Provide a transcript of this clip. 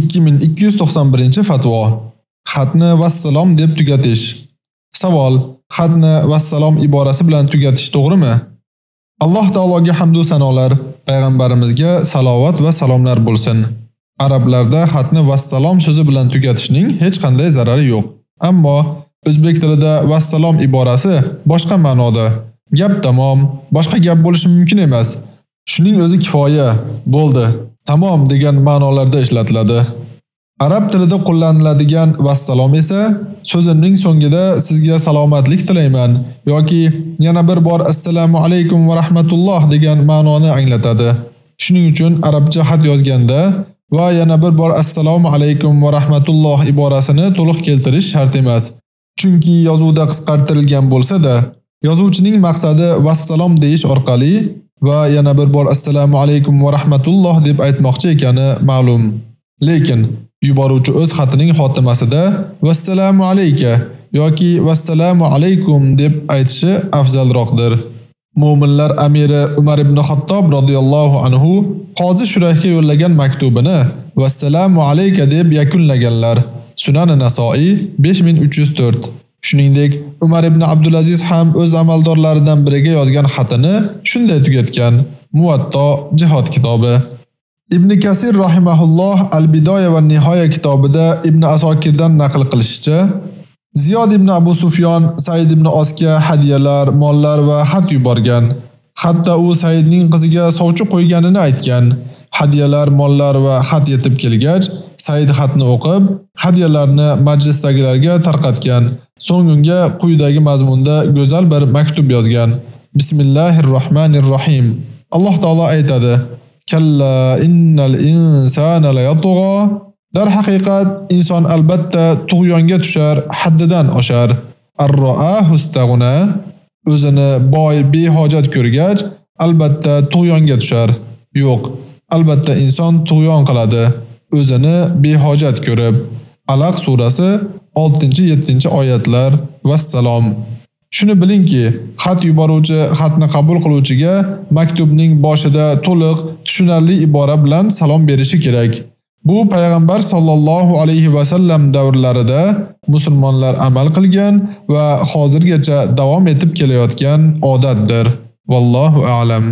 2291-fatvo. Xatni vassalom deb tugatish. Savol: Xatni vassalom iborasi bilan tugatish to'g'rimi? Alloh taologa hamd va sanolar, payg'ambarimizga salovat va salomlar bo'lsin. Arablarda xatni vassalom so'zi bilan tugatishning hech qanday zarari yo'q. Ammo o'zbek tilida vassalom iborasi boshqa ma'noda. Gap tamom, boshqa gap bo'lishi mumkin emas. Shuning o'zi kifoya, bo'ldi. Tamom degan ma'nolarda ishlatiladi. Arab tilida qo'llaniladigan vassalom esa so'zimning so'ngida sizga salomatlik tilayman yoki yana bir bor assalomu alaykum va rahmatulloh degan ma'noni anglatadi. Shuning uchun arabcha xat yozganda va yana bir bor assalomu alaykum va rahmatulloh iborasini to'liq keltirish shart emas. Chunki yozuvda qisqartirilgan bo'lsa-da, yozuvchining maqsadi vassalom deyish orqali va yana bir bor assalomu alaykum va rahmatulloh deb aytmoqchi ekani ma'lum. Lekin yuboruvchi o'z xatining xotimasida vassalomu alayka yoki vassalomu alaykum deb aytishi afzalroqdir. Mu'minlar amiri Umar ibn Xattob radhiyallohu anhu qozi Shurayhga yo'llagan maktubini vassalomu alayka deb yakunlaganlar. Sunan Nasoiy 5304. Shuningdek, Umar ibn Abdulaziz ham o'z amaldorlaridan biriga yozgan xatini shunday tugatgan. Muvatto jihod kitobi. Ibn Kasir rahimahulloh Al-Bidoya va Nihoya kitobida Ibn Asokirdan naql qilishicha, Ziyod ibn Abu Sufyon Said ibn Osga hadiyalar, mollar va xat yuborgan. Hatto u Saidning qiziga sovchi qo'yganini aytgan. Hadiyalar, mollar va xat yetib kelgach, Said xatni o'qib, hadiyalarni majlisdagilarga tarqatgan. So'ng unga quyidagi mazmunda go'zal bir maktub yozgan. Bismillahirrohmanirrohim. Alloh taolo aytadi: Kalla innal insana layatgha" Dar haqiqat inson albatta tug'yonga tushar, haddidan oshar. Ar-ra'ahu istaghna o'zini boy behojat ko'rgach, albatta tug'yonga tushar. Yo'q, albatta inson tug'yon qiladi, o'zini behojat ko'rib. Alaq surasi 6-7 oyatlar. Vassalom. Shuni bilingki, xat yuboruvchi xatni qabul qiluvchiga maktubning boshida to'liq, tushunarli ibora bilan salom berishi kerak. Bu payg'ambar sollallohu alayhi va sallam davrlarida musulmonlar amal qilgan va hozirgacha davom etib kelayotgan odatdir. Vallohu a'lam.